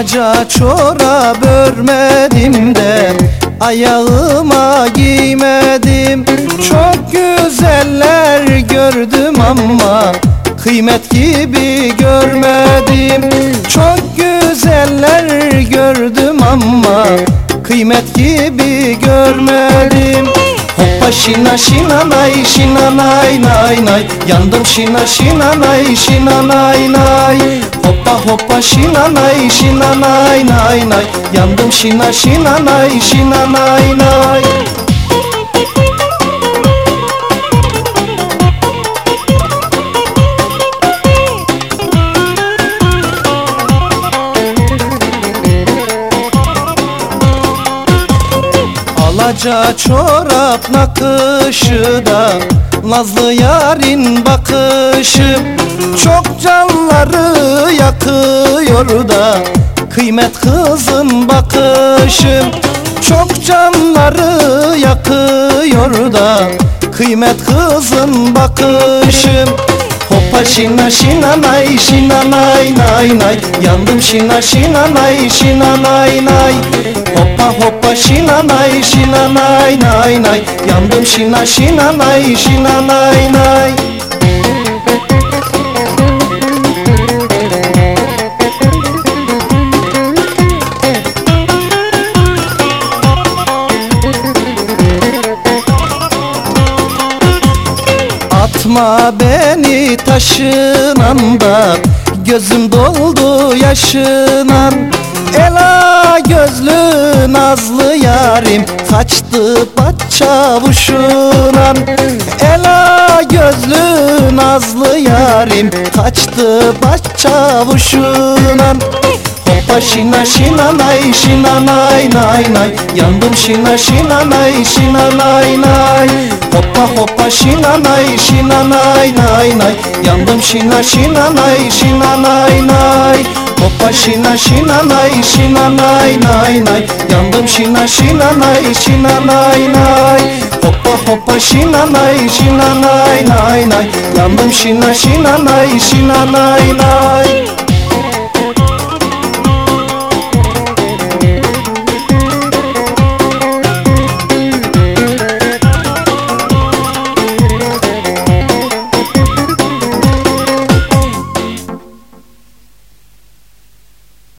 Alaca çorap örmedim de Ayağıma giymedim. Çok güzeller gördüm ama Kıymet gibi görmedim. Çok güzeller gördüm ama Kıymet gibi görmedim şina şina nay şina nay nay nay. Yandım şina şina nay şina nay nay. Hoppa hoppa şina nay şina nay nay nay. Yandım şina şina nay şina nay nay Alaca çorap nakışı da Nazlı yarın bakışı. Çok canları yakıyor da Kıymet kızın bakışı. Çok canları yakıyor da Kıymet kızın bakışı Hoppa şina şina nay şina nay nay nay. Yandım şina şina nay şina nay nay. Hoppa hoppa şina nay şina nay nay nay. Yandım şina şina nay şina nay nay Atma beni taşınanda Gözüm doldu yaşınan. Ela gözlü nazlı yarim Kaçtı çavuşunan Ela gözlü nazlı yarim Kaçtı çavuşunan Hoppa şina şina nay şina nay nay nay Yandım şina şina nay şina nay nay Hoppa hoppa şina nay şina nay nay nay Yandım şina şina nay şina nay nay Hoppa şina şina nay şina nay nay nay Yandım şina şina nay şina nay nay Hoppa hoppa şina nay şina nay nay nay Yandım şina şina nay şina nay nay